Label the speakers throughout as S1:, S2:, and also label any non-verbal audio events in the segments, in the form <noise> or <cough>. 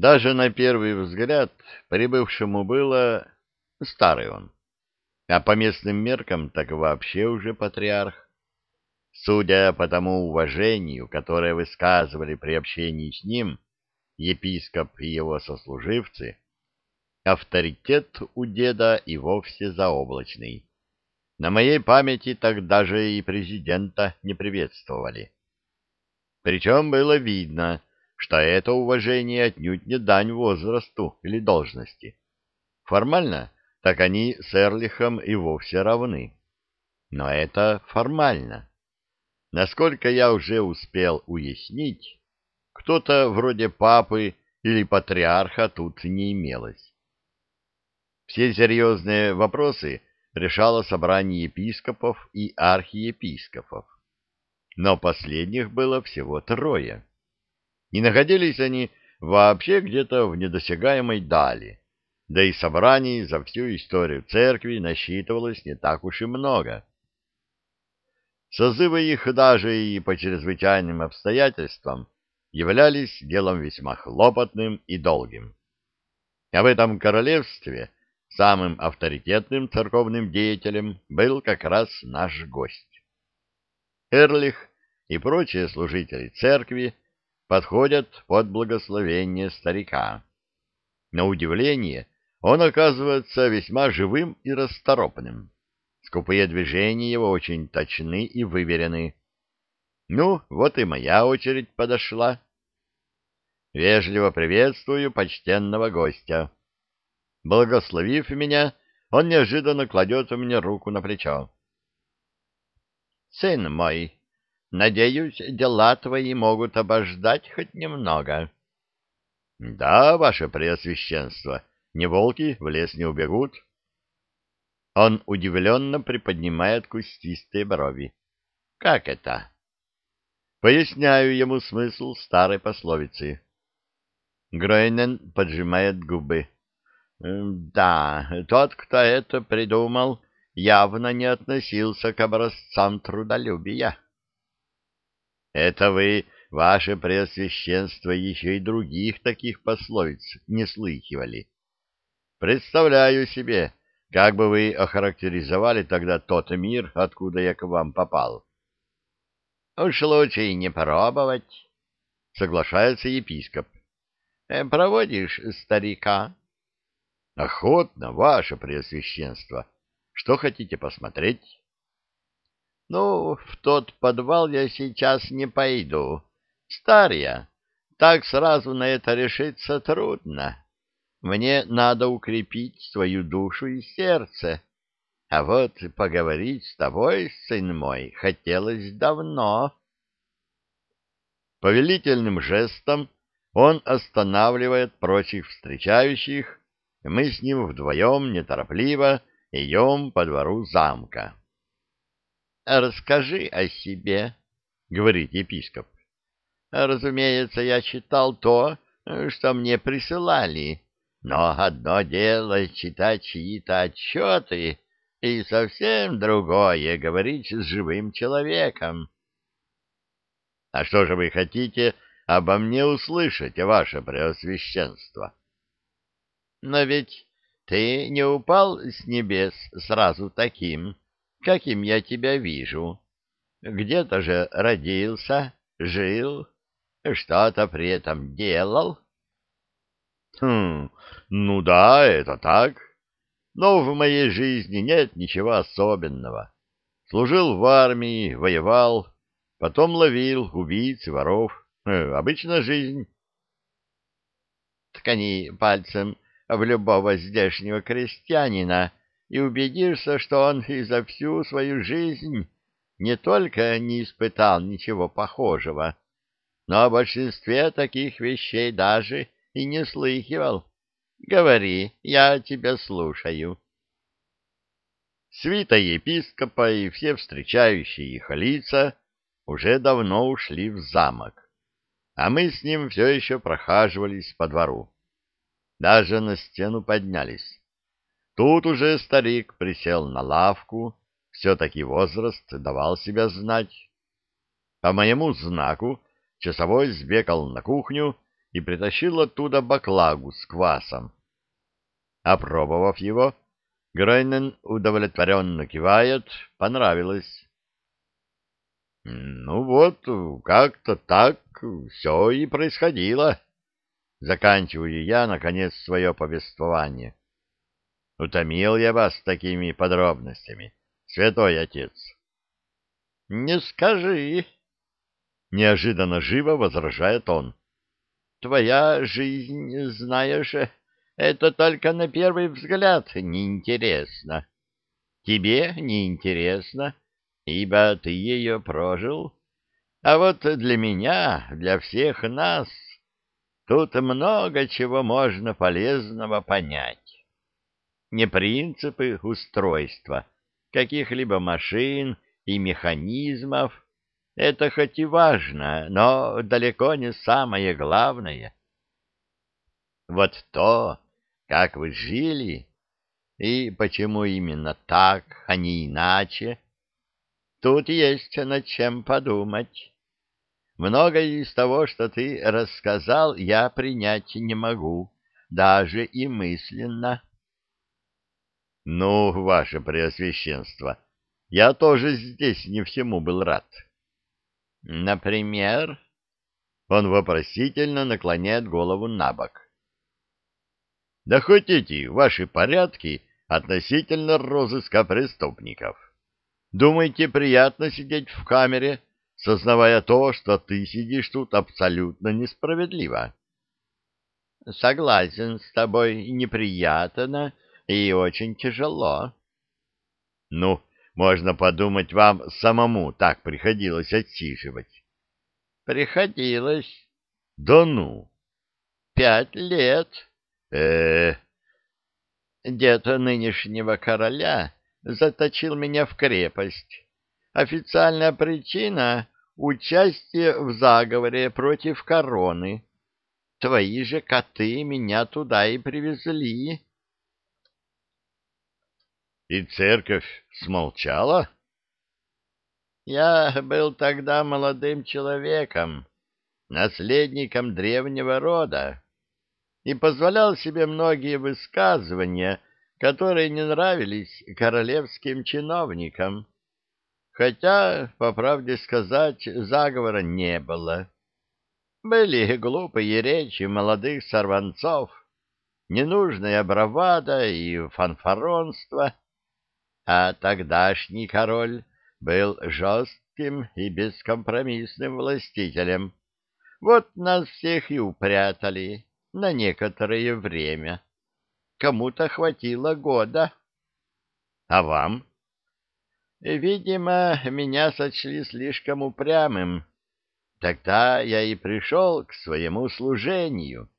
S1: Даже на первый взгляд прибывшему было старый он, а по местным меркам так вообще уже патриарх. Судя по тому уважению, которое высказывали при общении с ним епископ и его сослуживцы, авторитет у деда и вовсе заоблачный. На моей памяти так даже и президента не приветствовали. Причем было видно, что это уважение отнюдь не дань возрасту или должности. Формально, так они с Эрлихом и вовсе равны. Но это формально. Насколько я уже успел уяснить, кто-то вроде папы или патриарха тут не имелось. Все серьезные вопросы решало собрание епископов и архиепископов. Но последних было всего трое. Не находились они вообще где-то в недосягаемой дали, да и собраний за всю историю церкви насчитывалось не так уж и много. Созывы их даже и по чрезвычайным обстоятельствам являлись делом весьма хлопотным и долгим. А в этом королевстве самым авторитетным церковным деятелем был как раз наш гость. Эрлих и прочие служители церкви подходят под благословение старика. На удивление, он оказывается весьма живым и расторопным. Скупые движения его очень точны и выверены. Ну, вот и моя очередь подошла. Вежливо приветствую почтенного гостя. Благословив меня, он неожиданно кладет мне руку на плечо. — Сын мой, Надеюсь, дела твои могут обождать хоть немного. — Да, ваше преосвященство, не волки в лес не убегут. Он удивленно приподнимает кустистые брови. — Как это? Поясняю ему смысл старой пословицы. Гройнен поджимает губы. — Да, тот, кто это придумал, явно не относился к образцам трудолюбия. Это вы, ваше преосвященство, еще и других таких пословиц не слыхивали. Представляю себе, как бы вы охарактеризовали тогда тот мир, откуда я к вам попал. Уж лучше и не пробовать, соглашается епископ. Э, проводишь старика? Охотно, ваше преосвященство. Что хотите посмотреть? Ну, в тот подвал я сейчас не пойду. Старья. Так сразу на это решиться трудно. Мне надо укрепить свою душу и сердце. А вот поговорить с тобой, сын мой, хотелось давно. Повелительным жестом он останавливает прочих встречающих, мы с ним вдвоем неторопливо идем по двору замка. «Расскажи о себе», — говорит епископ. «Разумеется, я читал то, что мне присылали, но одно дело читать чьи-то отчеты, и совсем другое — говорить с живым человеком». «А что же вы хотите обо мне услышать, ваше преосвященство?» «Но ведь ты не упал с небес сразу таким» каким я тебя вижу. Где-то же родился, жил, что-то при этом делал. Хм, ну да, это так. Но в моей жизни нет ничего особенного. Служил в армии, воевал, потом ловил убийц и воров. Э, обычная жизнь. Ткани пальцем в любого здешнего крестьянина и убедишься, что он и за всю свою жизнь не только не испытал ничего похожего, но о большинстве таких вещей даже и не слыхивал. Говори, я тебя слушаю. Свита епископа и все встречающие их лица уже давно ушли в замок, а мы с ним все еще прохаживались по двору. Даже на стену поднялись. Тут уже старик присел на лавку, все-таки возраст давал себя знать. По моему знаку часовой сбегал на кухню и притащил оттуда баклагу с квасом. Опробовав его, Гройнен удовлетворенно кивает, понравилось. Ну вот, как-то так все и происходило. Заканчиваю я, наконец, свое повествование. Утомил я вас такими подробностями, святой отец. — Не скажи, — неожиданно живо возражает он. — Твоя жизнь, знаешь, это только на первый взгляд неинтересно. Тебе неинтересно, ибо ты ее прожил. А вот для меня, для всех нас, тут много чего можно полезного понять. Не принципы устройства каких-либо машин и механизмов, это хоть и важно, но далеко не самое главное. Вот то, как вы жили, и почему именно так, а не иначе, Тут есть над чем подумать. Многое из того, что ты рассказал, я принять не могу, даже и мысленно. Ну, ваше преосвященство, я тоже здесь не всему был рад. Например, он вопросительно наклоняет голову на бок. Да хоть эти ваши порядки относительно розыска преступников. Думаете, приятно сидеть в камере, сознавая то, что ты сидишь тут абсолютно несправедливо? Согласен с тобой, неприятно и очень тяжело. Ну, можно подумать, вам самому так приходилось отсиживать. Приходилось. Да ну. Пять лет. Э, -э. Дед нынешнего короля заточил меня в крепость. Официальная причина — участие в заговоре против короны. Твои же коты меня туда и привезли. И церковь смолчала? Я был тогда молодым человеком, наследником древнего рода, и позволял себе многие высказывания, которые не нравились королевским чиновникам. Хотя, по правде сказать, заговора не было. Были глупые речи молодых сорванцов, ненужная бравада и фанфаронство, а тогдашний король был жестким и бескомпромиссным властителем. Вот нас всех и упрятали на некоторое время. Кому-то хватило года. А вам? Видимо, меня сочли слишком упрямым. Тогда я и пришел к своему служению.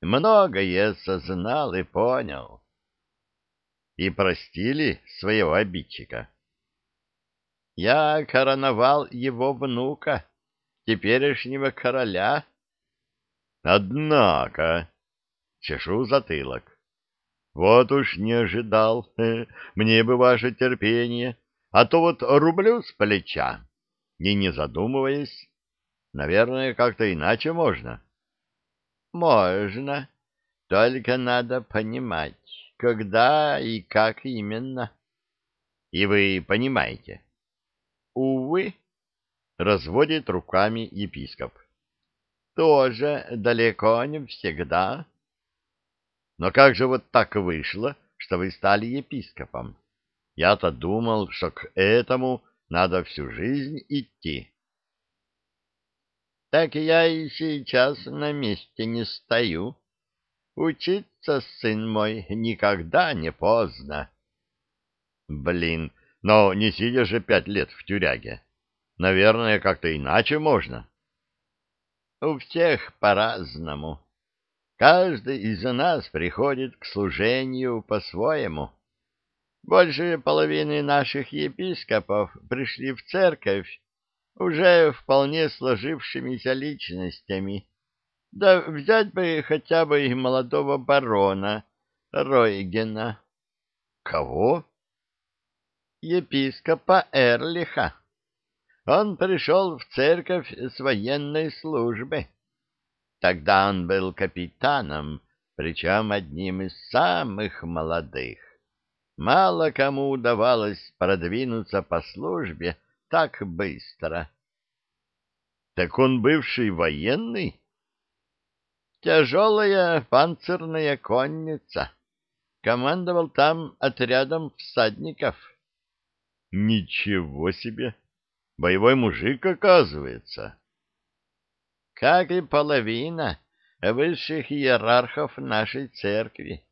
S1: Многое сознал и понял. И простили своего обидчика. Я короновал его внука, теперешнего короля. Однако, чешу затылок. Вот уж не ожидал. <laughs> Мне бы ваше терпение. А то вот рублю с плеча. И не задумываясь. Наверное, как-то иначе можно. Можно. Только надо понимать, когда и как именно. И вы понимаете? Увы, разводит руками епископ. Тоже далеко не всегда. Но как же вот так вышло, что вы стали епископом? Я-то думал, что к этому надо всю жизнь идти. Так я и сейчас на месте не стою. Учиться, сын мой, никогда не поздно. Блин, но не сидя же пять лет в тюряге. Наверное, как-то иначе можно. У всех по-разному. Каждый из нас приходит к служению по-своему. Больше половины наших епископов пришли в церковь уже вполне сложившимися личностями. Да взять бы хотя бы и молодого барона Ройгена. Кого? Епископа Эрлиха. Он пришел в церковь с военной службы. Тогда он был капитаном, причем одним из самых молодых. Мало кому удавалось продвинуться по службе так быстро. Так он бывший военный? Тяжелая панцирная конница. Командовал там отрядом всадников. Ничего себе! Боевой мужик, оказывается. Как и половина высших иерархов нашей церкви.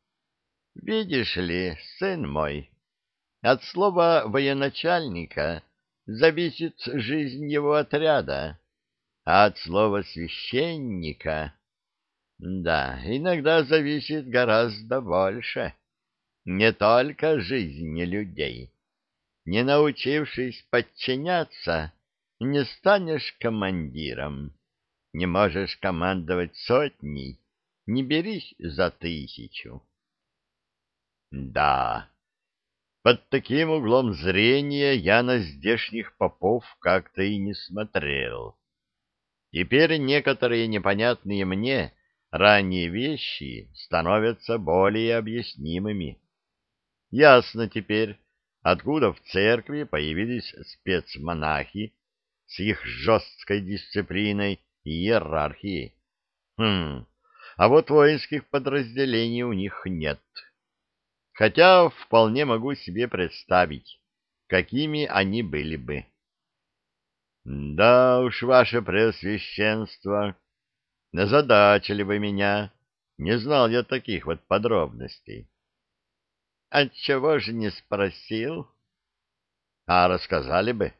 S1: Видишь ли, сын мой, от слова военачальника зависит жизнь его отряда, а от слова священника, да, иногда зависит гораздо больше. Не только жизни людей. Не научившись подчиняться, не станешь командиром. Не можешь командовать сотней, не берись за тысячу. Да, под таким углом зрения я на здешних попов как-то и не смотрел. Теперь некоторые непонятные мне ранние вещи становятся более объяснимыми. Ясно теперь, откуда в церкви появились спецмонахи с их жесткой дисциплиной и иерархией. Хм, а вот воинских подразделений у них нет. Хотя вполне могу себе представить, какими они были бы. Да уж, ваше преосвященство, назадачили вы меня. Не знал я таких вот подробностей. Отчего же не спросил? А рассказали бы.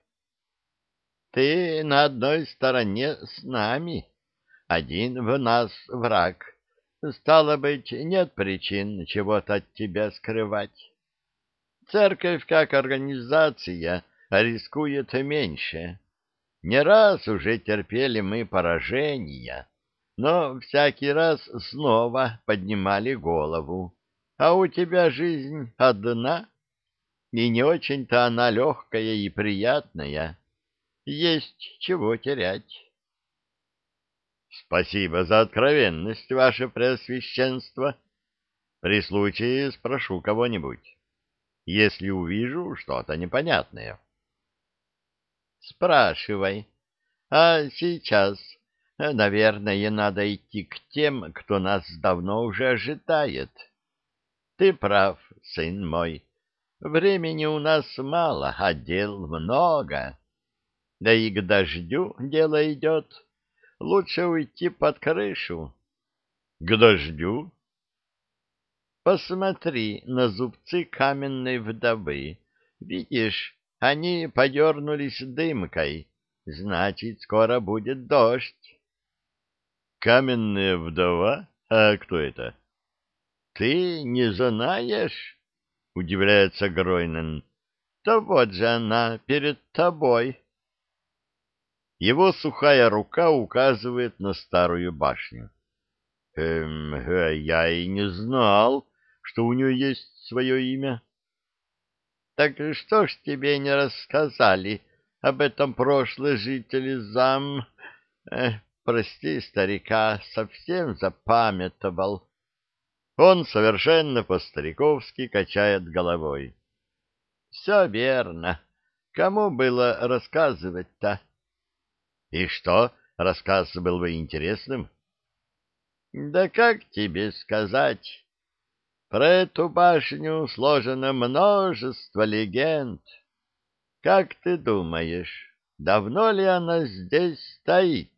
S1: Ты на одной стороне с нами, один в нас враг. Стало быть, нет причин чего-то от тебя скрывать. Церковь как организация рискует меньше. Не раз уже терпели мы поражения, но всякий раз снова поднимали голову. А у тебя жизнь одна, и не очень-то она легкая и приятная. Есть чего терять. Спасибо за откровенность, ваше преосвященство. При случае спрошу кого-нибудь, если увижу что-то непонятное. Спрашивай. А сейчас, наверное, надо идти к тем, кто нас давно уже ожидает. Ты прав, сын мой. Времени у нас мало, а дел много. Да и к дождю дело идет. Лучше уйти под крышу. К дождю? Посмотри на зубцы каменной вдовы. Видишь, они подернулись дымкой. Значит, скоро будет дождь. Каменная вдова? А кто это? Ты не знаешь? Удивляется Гройнен. Да вот же она перед тобой. Его сухая рука указывает на старую башню. Эм, э, я и не знал, что у нее есть свое имя. Так что ж тебе не рассказали об этом прошлые жители зам? Э, прости, старика, совсем запамятовал. Он совершенно по-стариковски качает головой. Все верно. Кому было рассказывать-то? И что, рассказ был бы интересным? Да как тебе сказать? Про эту башню сложено множество легенд. Как ты думаешь, давно ли она здесь стоит?